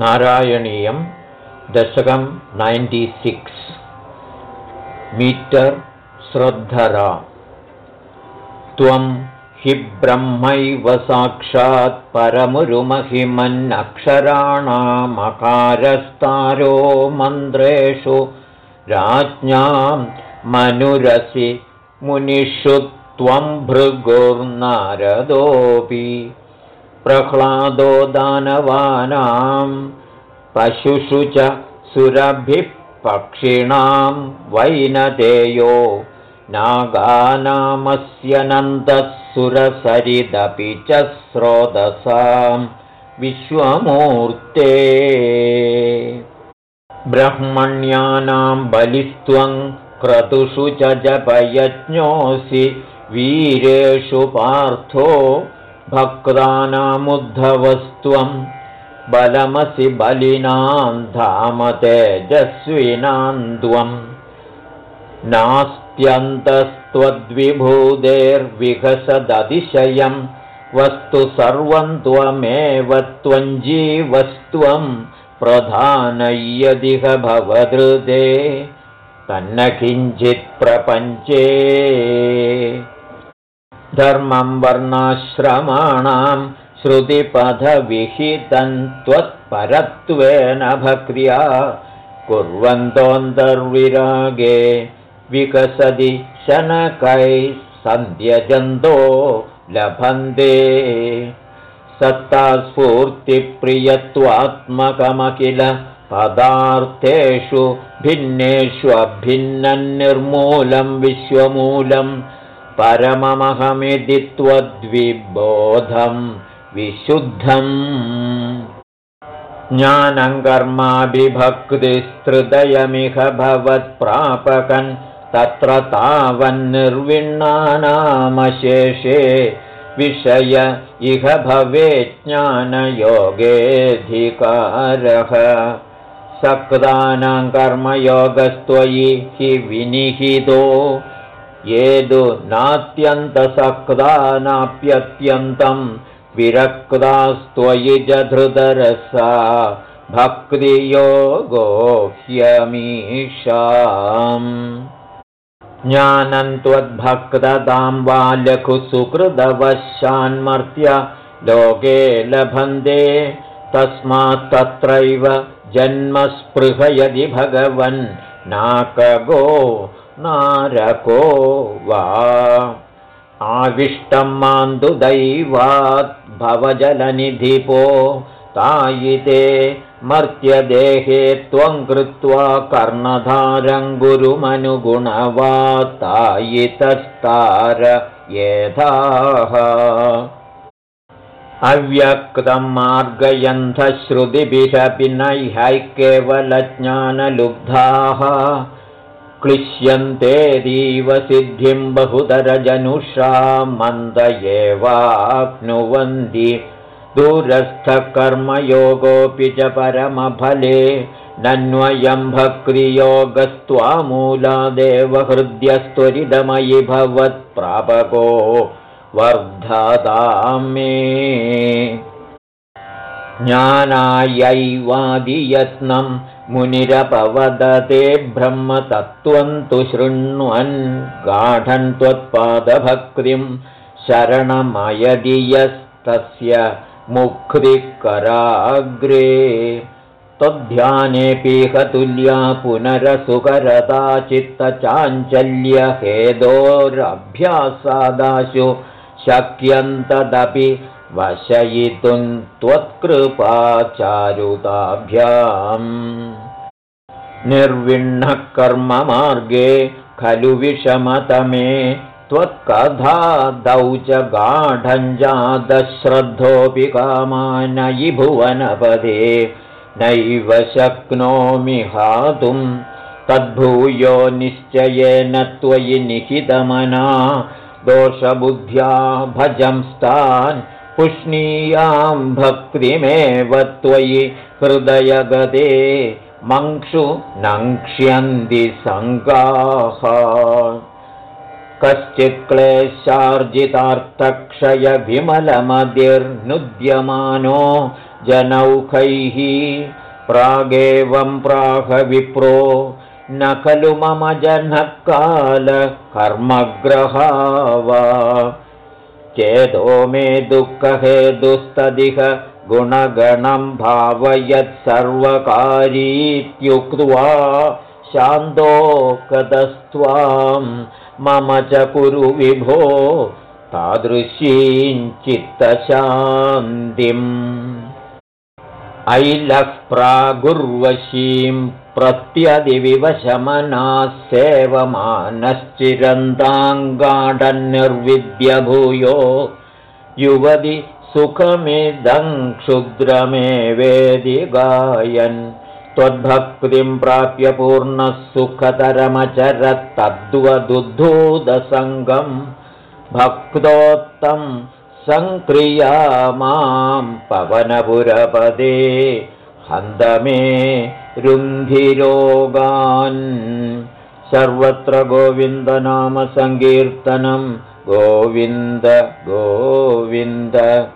नारायणीयं दशकं नैन्टिसिक्स् मीटर् श्रद्धरा। त्वं हि ब्रह्मैव साक्षात् परमुरुमहिमन्नक्षराणामकारस्तारो मन्त्रेषु राज्ञां मनुरसि मुनिषु त्वं भृगुर्नारदोऽपि प्रह्लादो दानवानां पशुषु च सुरभिः पक्षिणां वैनदेयो नागानामस्य नन्दः सुरसरिदपि च स्रोतसां विश्वमूर्ते। ब्रह्मण्यानां बलिस्त्वं क्रतुषु च जपयज्ञोऽसि वीरेषु पार्थो भक्तानामुद्धवस्त्वं बलमसि बलिनां धाम तेजस्विनां त्वम् नास्त्यन्तस्त्वद्विभूतेर्विकसदतिशयं वस्तु सर्वं त्वमेव त्वं जीवस्त्वं प्रधानय्यदिह भवदृदे तन्न किञ्चित् प्रपञ्चे धर्मं वर्णाश्रमाणां श्रुतिपथविहितं त्वत्परत्वेन भक्र्या कुर्वन्तोऽन्तर्विरागे विकसति शनकैः सन्ध्यजन्तो लभन्ते। सत्तास्फूर्तिप्रियत्वात्मकमखिल पदार्थेषु भिन्नेष्वभिन्ननिर्मूलं विश्वमूलं परममहमिति त्वद्विबोधं विशुद्धम्। ज्ञानं कर्माभिभक्तिस्तृदयमिह भवत्प्रापकन् तत्र तावन्निर्विण्णानामशेषे विषय इह भवे ज्ञानयोगेऽधिकारः। सक्तानां कर्मयोगस्त्वयि हि विनिहितो नात्यन्तसक्ता नाप्यत्यन्तं विरक्तास्त्वयि जधृतरसा भक्तियोगो ह्यमीषाम् ज्ञानं त्वद्भक्ततां वा लघुसुकृतवशान्मर्त्य लोके लभन्ते तस्मात् तत्रैव जन्मस्पृहयदि भगवन् नाकगो नारको वा। आविष्टं मान्दुदैवात् भवजलनिधिपो। तायिते मर्त्यदेहे त्वं कृत्वा कर्णधारं गुरुमनुगुणवातायितस्तार येधाः। अव्यक्तं मार्गयन्धश्रुतिभिरपि नैहैकेवलज्ञानलुब्धाः क्लिश्यन्तेदीव सिद्धिं बहुतरजनुषा मन्द एवाप्नुवन्ति। दूरस्थकर्मयोगोऽपि च परमफले नन्वयं भक्तियोगस्त्वामूलादेव हृद्यस्त्वरिदमयि भवत्प्रापको वर्धतां मे। ज्ञानायैवादियत्नं मुनिरपवदते ब्रह्मतत्त्वं तु शृण्वन् गाढन् त्वत्पादभक्तिं शरणमयदियस्तस्य मुक्तिकराग्रे त्वध्यानेऽपिह तुल्या पुनरसुकरता चित्तचाञ्चल्यहेदोरभ्यासादाशु शक्यन्तदपि वशयितुं त्वत्कृपाचारुताभ्याम्। निर्विण्णः कर्ममार्गे खलु विषमतमे त्वत्कथादौ च गाढञ्जातश्रद्धोऽपि कामानयि भुवनपदे नैव शक्नोमि हातुं तद्भूयो निश्चयेन त्वयि निहितमना। दोषबुद्ध्या भजंस्तान् पुष्णीयां भक्तिमेव त्वयि हृदयगते मङ्क्षु नङ्क्ष्यन्ति सङ्गाः। कश्चित्क्लेशार्जितार्थक्षयविमलमदिर्नुद्यमानो जनौखैः प्रागेवं प्राहविप्रो न खलु मम जनःकालकर्मग्रहा वा चेदो मे दुःखहे दुस्तदिह गुणगणं भावयत्सर्वकारीत्युक्त्वा शान्तो कतस्त्वां मम च कुरु विभो तादृशीञ्चित्तशान्तिम् ऐलः प्रागुर्वशीं प्रत्यदिविवशमनाः सेवमानश्चिरन्ताङ्गाढन्निर्विद्य भूयो युवति सुखमिदं क्षुद्रमेवेदि गायन्। त्वद्भक्तिं प्राप्य पूर्णः सुखतरमचरत्तद्वदुद्धूतसङ्गम् भक्तोत्तं सङ्क्रिया मां पवनपुरपदे। हन्त मे रुन्धिरोगान्। सर्वत्र गोविन्दनामसङ्कीर्तनं। गोविन्द गोविन्द